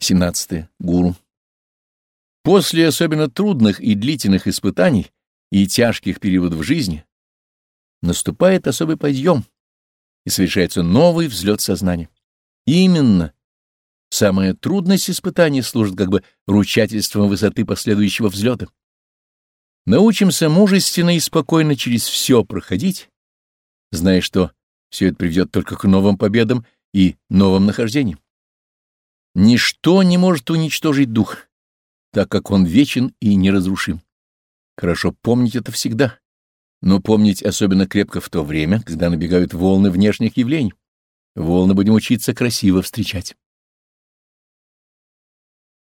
17. Гуру. После особенно трудных и длительных испытаний и тяжких периодов жизни наступает особый подъем и совершается новый взлет сознания. Именно самая трудность испытания служит как бы ручательством высоты последующего взлета. Научимся мужественно и спокойно через все проходить, зная, что все это приведет только к новым победам и новым нахождениям. Ничто не может уничтожить дух, так как он вечен и неразрушим. Хорошо помнить это всегда, но помнить особенно крепко в то время, когда набегают волны внешних явлений. Волны будем учиться красиво встречать.